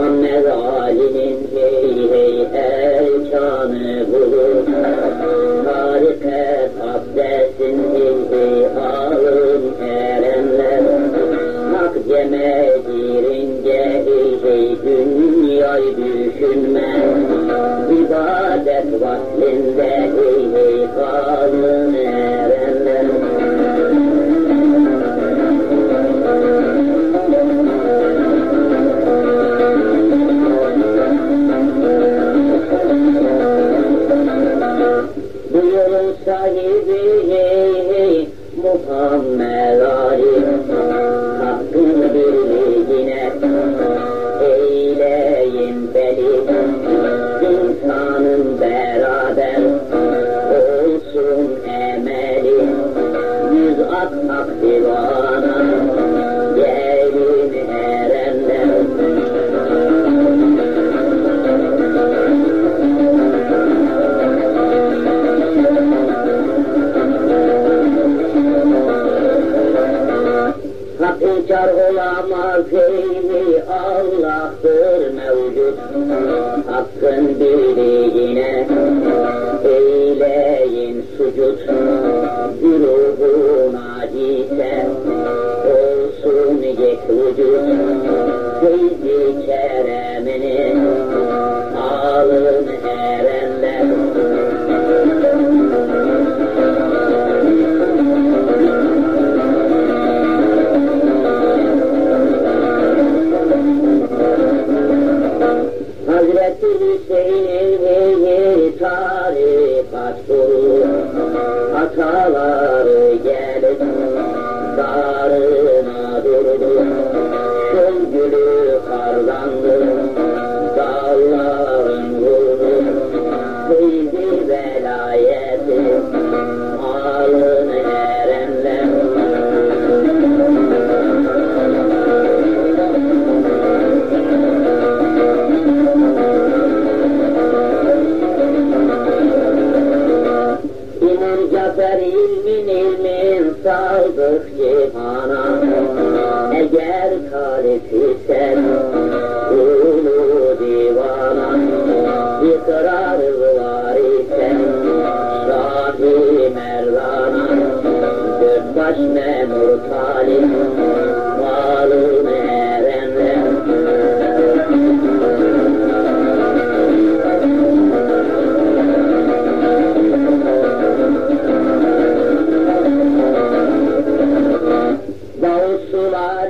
Muhammed alimi onun sahibi Muhammed Ali Hakkın bilgine eyleyim beni İnsanın beraber olsun emeli Yüz at takdir İnkar olamaz eyni Allah'tır mevcut. Hakkın birliğine ಮಾಡಿ بخت آنان اگر کارتی سر دون و دیوانان اقرار واری سر شاهی مردانان دست باش ممرکان السلال